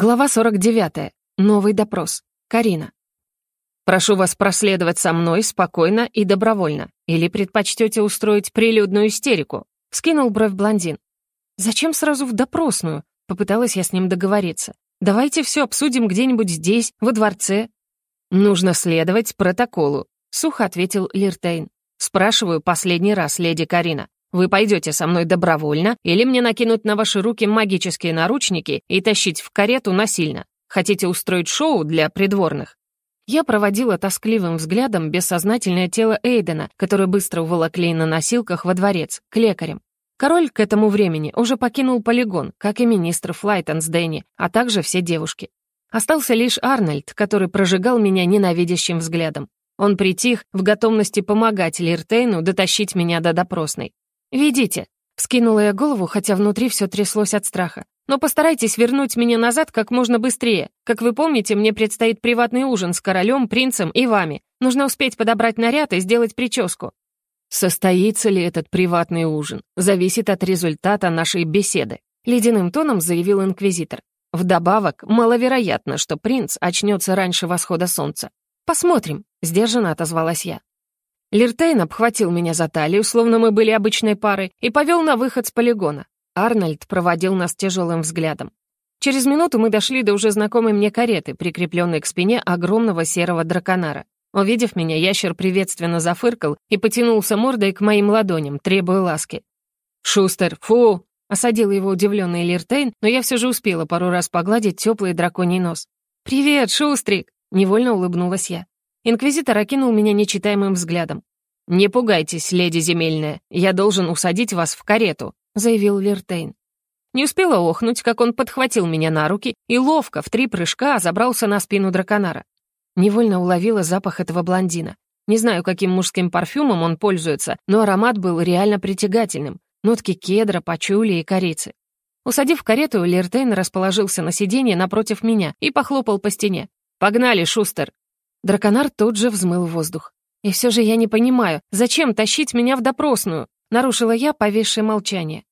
Глава 49. Новый допрос. Карина. «Прошу вас проследовать со мной спокойно и добровольно. Или предпочтете устроить прилюдную истерику?» — скинул бровь блондин. «Зачем сразу в допросную?» — попыталась я с ним договориться. «Давайте все обсудим где-нибудь здесь, во дворце». «Нужно следовать протоколу», — сухо ответил Лиртейн. «Спрашиваю последний раз, леди Карина. Вы пойдете со мной добровольно или мне накинуть на ваши руки магические наручники и тащить в карету насильно? Хотите устроить шоу для придворных?» Я проводила тоскливым взглядом бессознательное тело Эйдена, которое быстро уволокли на носилках во дворец, к лекарям. Король к этому времени уже покинул полигон, как и министр Флайтон с Дэнни, а также все девушки. Остался лишь Арнольд, который прожигал меня ненавидящим взглядом. Он притих в готовности помогать Лиртейну дотащить меня до допросной. «Ведите», — скинула я голову, хотя внутри все тряслось от страха. «Но постарайтесь вернуть меня назад как можно быстрее. Как вы помните, мне предстоит приватный ужин с королем, принцем и вами. Нужно успеть подобрать наряд и сделать прическу». «Состоится ли этот приватный ужин, зависит от результата нашей беседы», — ледяным тоном заявил инквизитор. «Вдобавок, маловероятно, что принц очнется раньше восхода солнца. Посмотрим», — сдержанно отозвалась я. Лиртейн обхватил меня за талию, словно мы были обычной парой, и повел на выход с полигона. Арнольд проводил нас тяжелым взглядом. Через минуту мы дошли до уже знакомой мне кареты, прикрепленной к спине огромного серого драконара. Увидев меня, ящер приветственно зафыркал и потянулся мордой к моим ладоням, требуя ласки. «Шустер, фу!» — осадил его удивленный Лиртейн, но я все же успела пару раз погладить теплый драконий нос. «Привет, Шустрик!» — невольно улыбнулась я. Инквизитор окинул меня нечитаемым взглядом. «Не пугайтесь, леди земельная, я должен усадить вас в карету», — заявил Лертейн. Не успела охнуть, как он подхватил меня на руки и ловко, в три прыжка, забрался на спину драконара. Невольно уловила запах этого блондина. Не знаю, каким мужским парфюмом он пользуется, но аромат был реально притягательным. Нотки кедра, пачули и корицы. Усадив карету, Лертейн расположился на сиденье напротив меня и похлопал по стене. «Погнали, Шустер!» Драконар тут же взмыл воздух. «И все же я не понимаю, зачем тащить меня в допросную?» Нарушила я повисшее молчание.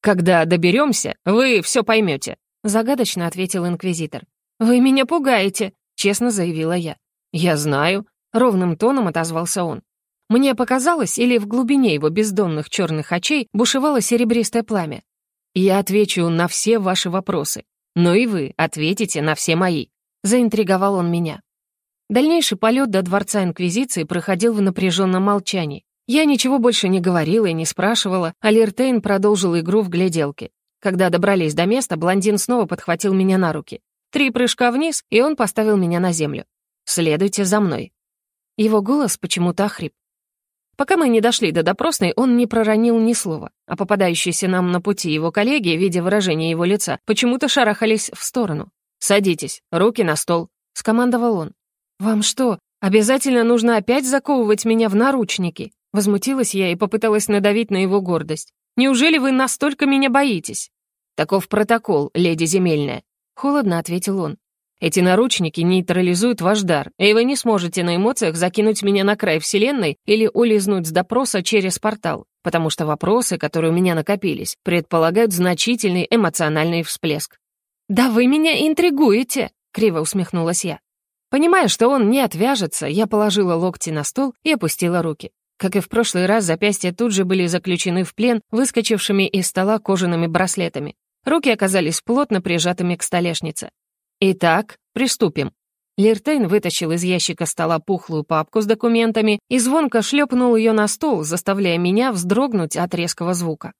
«Когда доберемся, вы все поймете», — загадочно ответил инквизитор. «Вы меня пугаете», — честно заявила я. «Я знаю», — ровным тоном отозвался он. Мне показалось, или в глубине его бездонных черных очей бушевало серебристое пламя. «Я отвечу на все ваши вопросы, но и вы ответите на все мои», — заинтриговал он меня. Дальнейший полет до Дворца Инквизиции проходил в напряженном молчании. Я ничего больше не говорила и не спрашивала, а Лиртейн продолжил игру в гляделки. Когда добрались до места, блондин снова подхватил меня на руки. Три прыжка вниз, и он поставил меня на землю. «Следуйте за мной». Его голос почему-то охрип. Пока мы не дошли до допросной, он не проронил ни слова, а попадающиеся нам на пути его коллеги, видя выражение его лица, почему-то шарахались в сторону. «Садитесь, руки на стол», — скомандовал он. «Вам что, обязательно нужно опять заковывать меня в наручники?» Возмутилась я и попыталась надавить на его гордость. «Неужели вы настолько меня боитесь?» «Таков протокол, леди земельная», — холодно ответил он. «Эти наручники нейтрализуют ваш дар, и вы не сможете на эмоциях закинуть меня на край вселенной или улизнуть с допроса через портал, потому что вопросы, которые у меня накопились, предполагают значительный эмоциональный всплеск». «Да вы меня интригуете!» — криво усмехнулась я. Понимая, что он не отвяжется, я положила локти на стол и опустила руки. Как и в прошлый раз, запястья тут же были заключены в плен выскочившими из стола кожаными браслетами. Руки оказались плотно прижатыми к столешнице. «Итак, приступим». Лиртейн вытащил из ящика стола пухлую папку с документами и звонко шлепнул ее на стол, заставляя меня вздрогнуть от резкого звука.